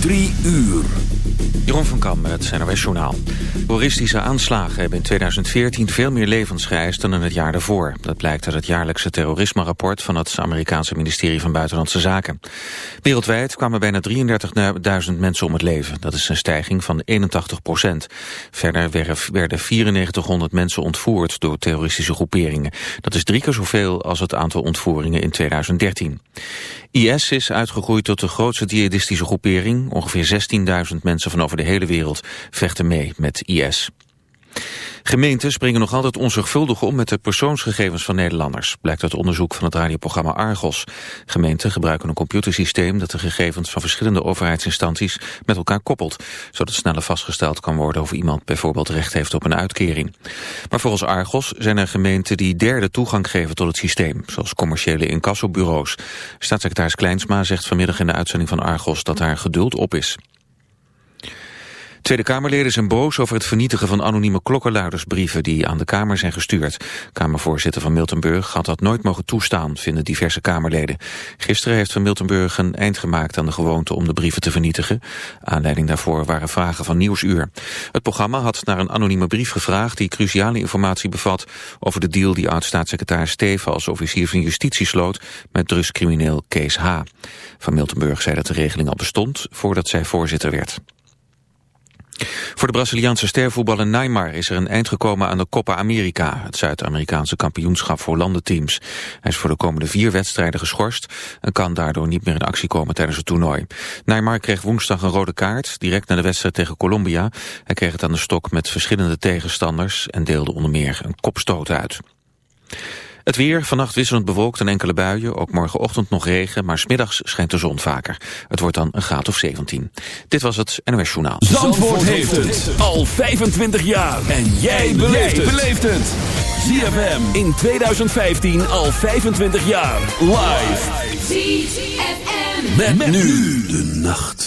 Drie uur. Jeroen van Kam met het NOS Journaal. Terroristische aanslagen hebben in 2014 veel meer levens geëist dan in het jaar daarvoor. Dat blijkt uit het jaarlijkse terrorisme-rapport van het Amerikaanse ministerie van Buitenlandse Zaken. Wereldwijd kwamen bijna 33.000 mensen om het leven. Dat is een stijging van 81 procent. Verder werden 9400 mensen ontvoerd door terroristische groeperingen. Dat is drie keer zoveel als het aantal ontvoeringen in 2013. IS is uitgegroeid tot de grootste jihadistische groepering. Ongeveer 16.000 mensen van over de hele wereld vechten mee met IS. Gemeenten springen nog altijd onzorgvuldig om met de persoonsgegevens van Nederlanders, blijkt uit onderzoek van het radioprogramma Argos. Gemeenten gebruiken een computersysteem dat de gegevens van verschillende overheidsinstanties met elkaar koppelt, zodat sneller vastgesteld kan worden of iemand bijvoorbeeld recht heeft op een uitkering. Maar volgens Argos zijn er gemeenten die derde toegang geven tot het systeem, zoals commerciële incassobureaus. Staatssecretaris Kleinsma zegt vanmiddag in de uitzending van Argos dat haar geduld op is. Tweede Kamerleden zijn boos over het vernietigen van anonieme klokkenluidersbrieven die aan de Kamer zijn gestuurd. Kamervoorzitter van Miltenburg had dat nooit mogen toestaan, vinden diverse Kamerleden. Gisteren heeft van Miltenburg een eind gemaakt aan de gewoonte om de brieven te vernietigen. Aanleiding daarvoor waren vragen van Nieuwsuur. Het programma had naar een anonieme brief gevraagd die cruciale informatie bevat over de deal die oud-staatssecretaris Steven als officier van justitie sloot met drugscrimineel Kees H. Van Miltenburg zei dat de regeling al bestond voordat zij voorzitter werd. Voor de Braziliaanse stervoetballer Neymar is er een eind gekomen aan de Copa America, het Zuid-Amerikaanse kampioenschap voor landenteams. Hij is voor de komende vier wedstrijden geschorst en kan daardoor niet meer in actie komen tijdens het toernooi. Neymar kreeg woensdag een rode kaart, direct na de wedstrijd tegen Colombia. Hij kreeg het aan de stok met verschillende tegenstanders en deelde onder meer een kopstoot uit. Het weer, vannacht wisselend bewolkt en enkele buien. Ook morgenochtend nog regen, maar smiddags schijnt de zon vaker. Het wordt dan een graad of 17. Dit was het NOS Journaal. Zandvoort, Zandvoort heeft het al 25 jaar. En jij beleeft het. ZFM in 2015 al 25 jaar. Live. ZFM. Met, nu de nacht.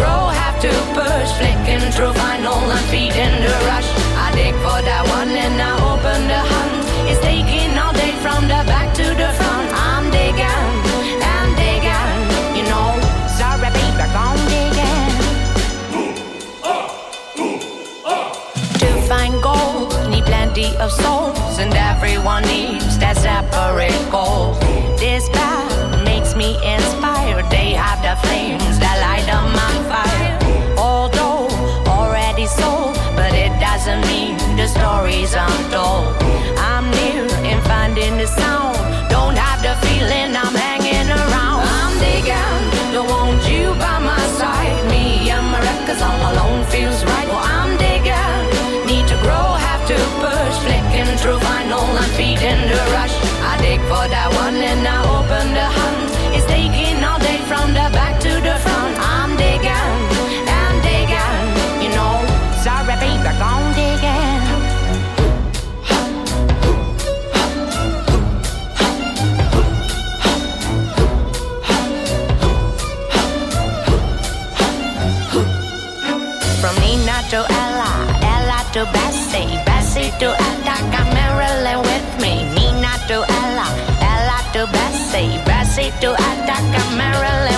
row, have to push, flicking through vinyl, I'm feeding the rush. I dig for that one and I open the hunt. It's taking all day from the back to the front. I'm digging, I'm digging, you know. Sorry, baby, I'm digging. Ooh, ah, ooh, ah. To find gold, need plenty of souls, and everyone needs that separate goal. This path makes me inspired. They have the flame of the stories I'm told. I'm new and finding the sound. Don't have the feeling I'm hanging. Toledo, Attica, Maryland.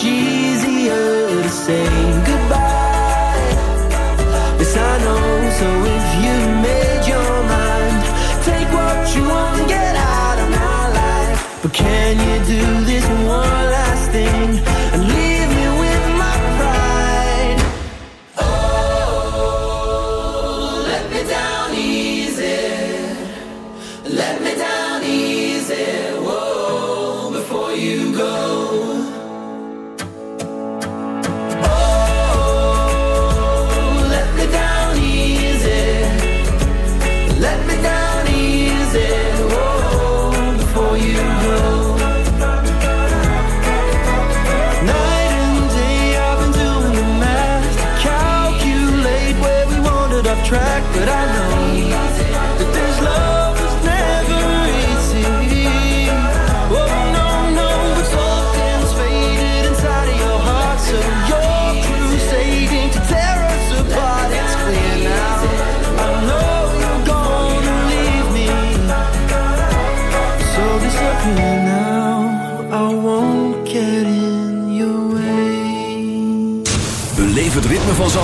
much easier to say goodbye. Yes, I know, so if you made your mind, take what you want get out of my life. But can you do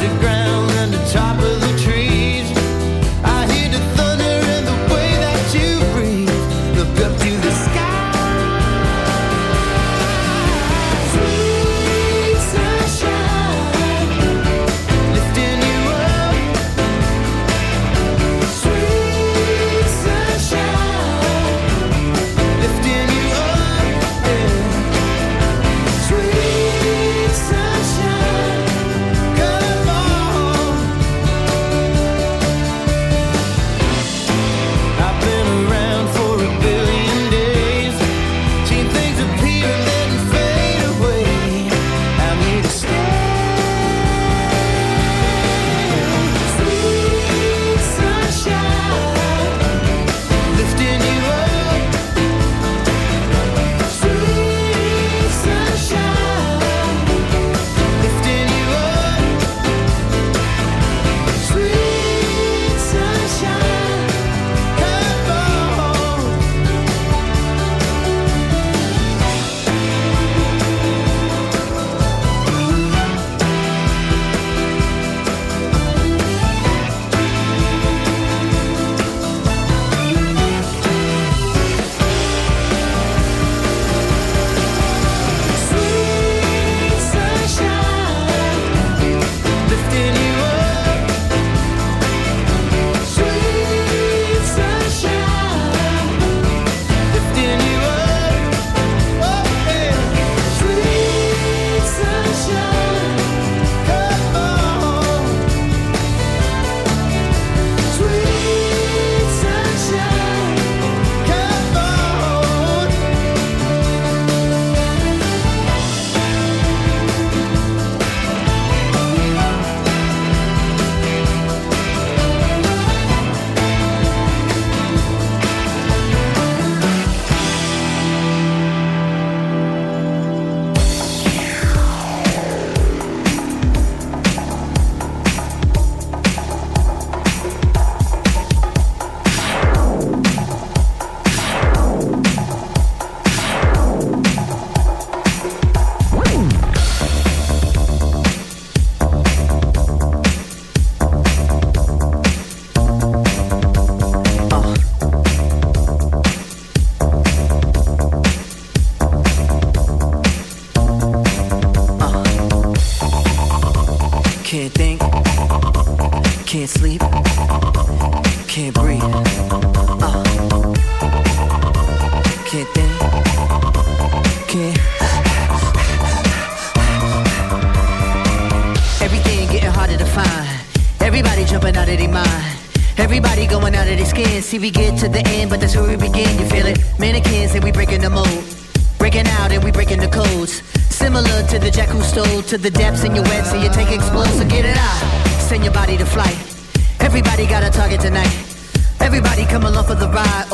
Instagram.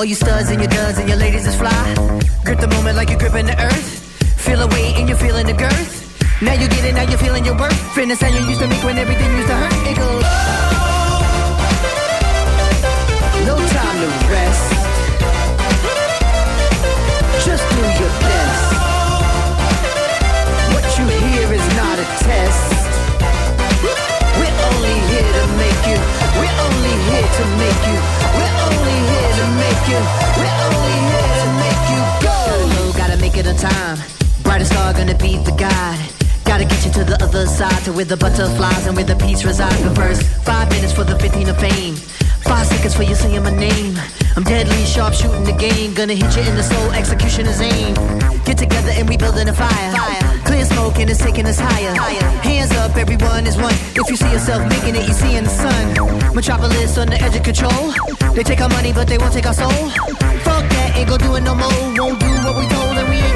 all you studs and your with the butterflies and with the peace resides first Five minutes for the 15 of fame. Five seconds for you saying my name. I'm deadly sharp shooting the game. Gonna hit you in the soul, executioner's aim. Get together and we building a fire. Clear smoke and it's taking us higher. higher. Hands up, everyone is one. If you see yourself making it, you see in the sun. Metropolis on the edge of control. They take our money, but they won't take our soul. Fuck that, ain't gonna do it no more. Won't do what we told, and we ain't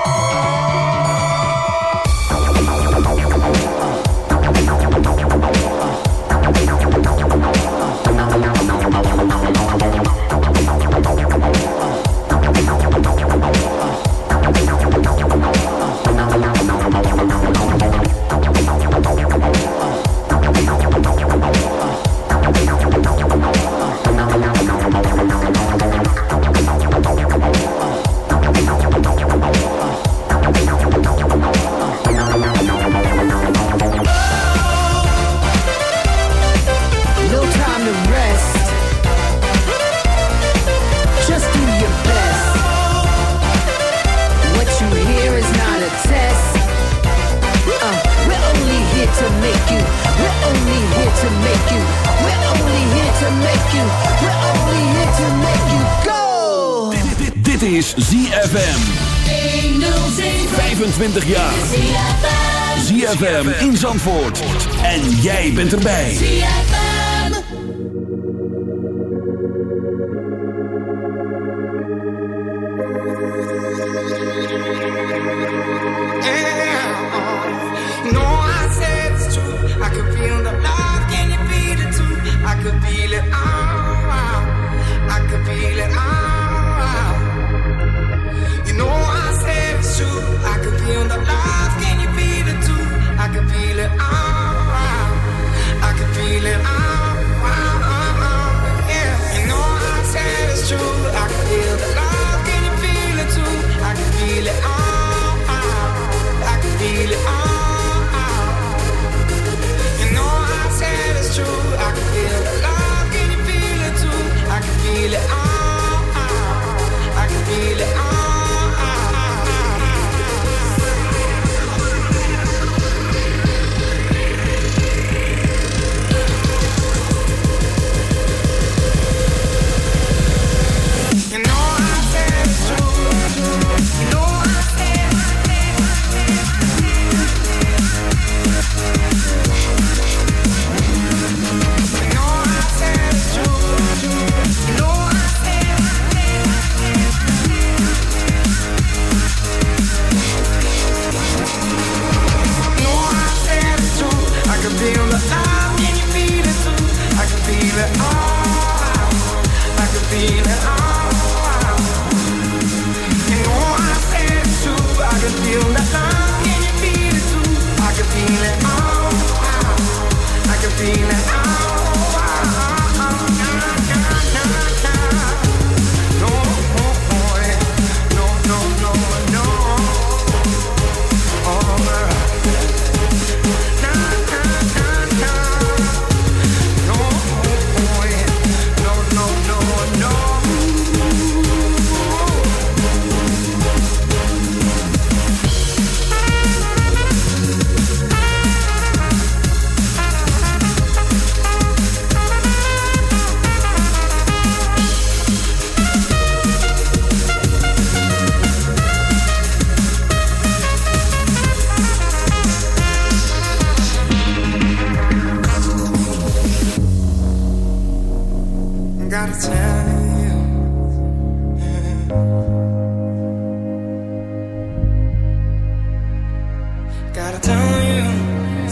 Gotta tell you,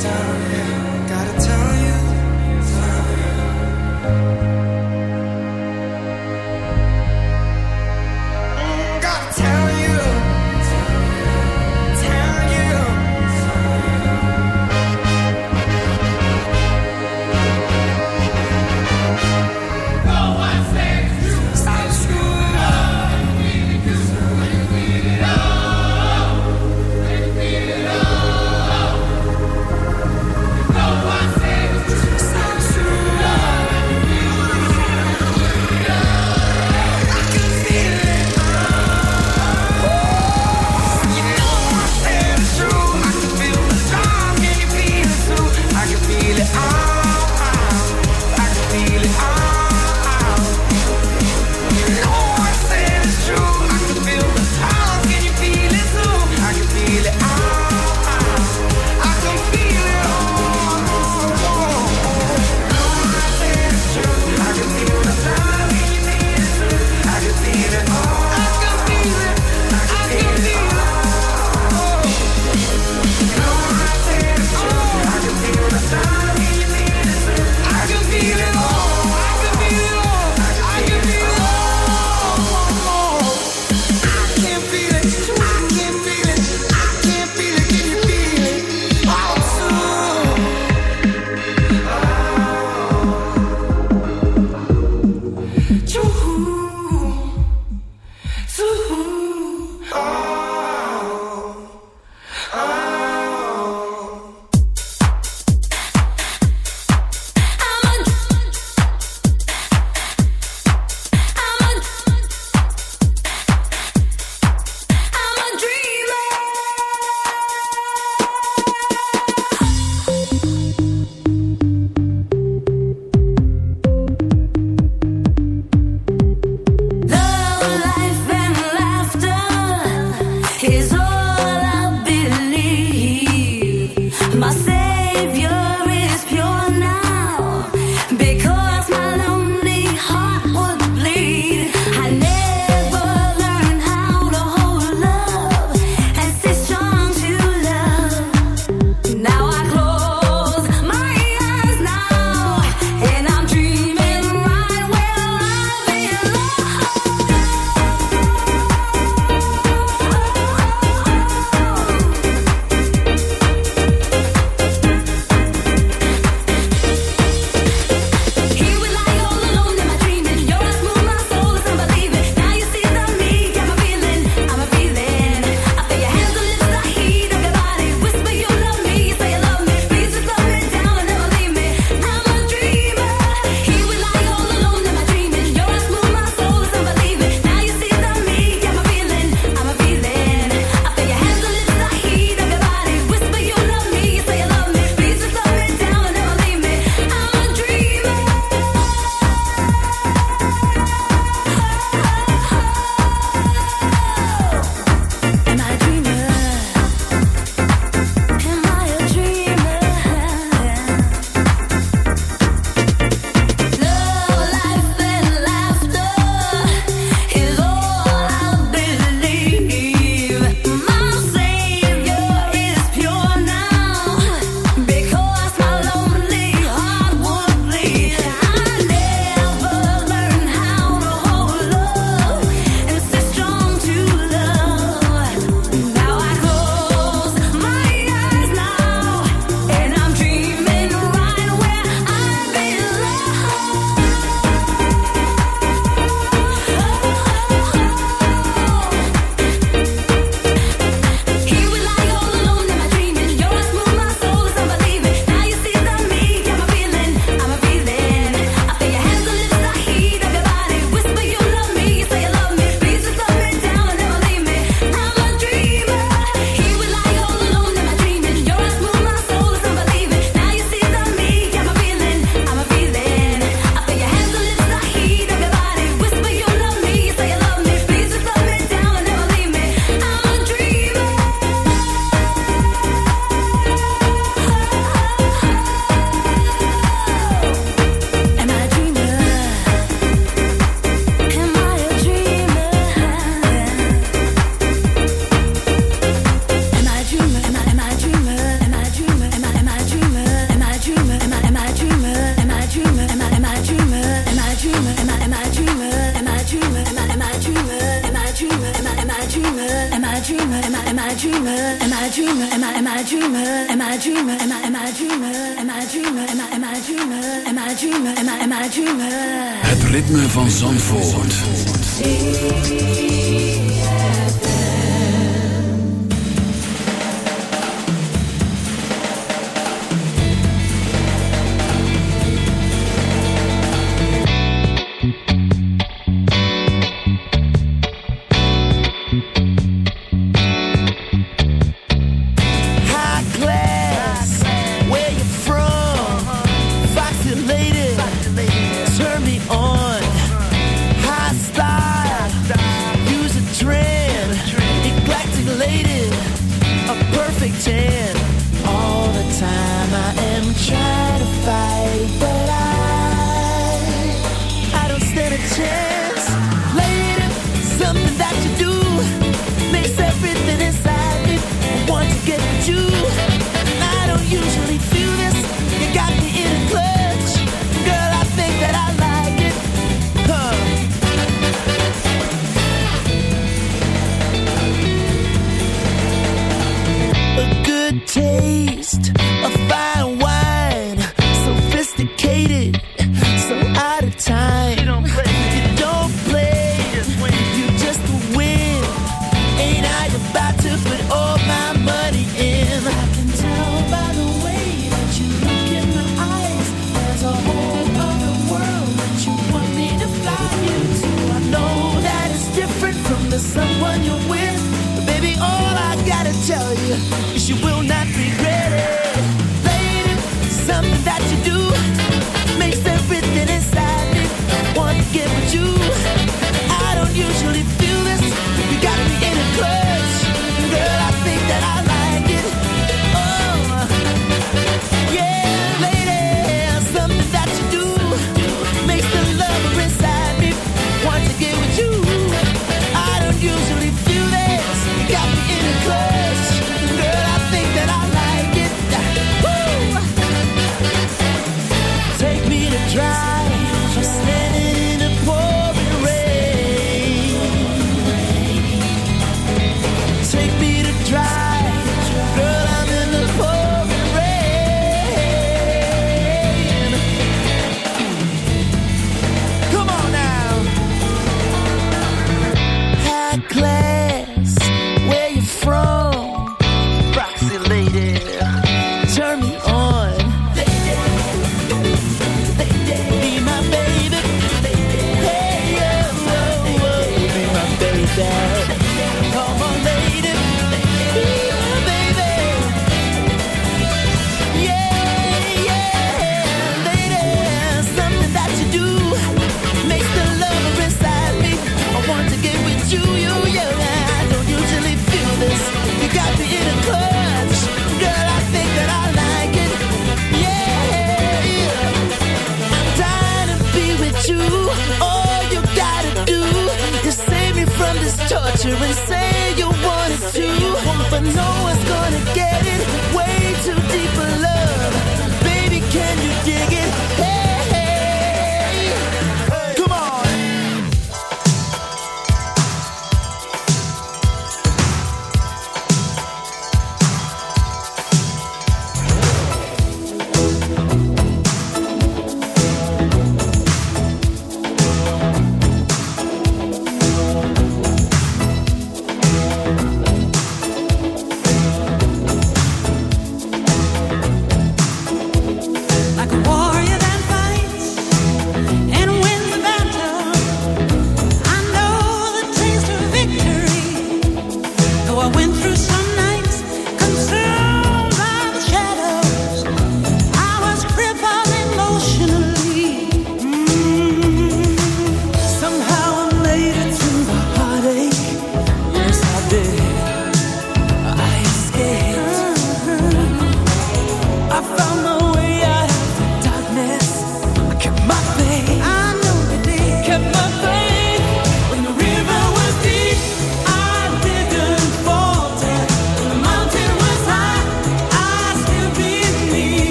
tell you.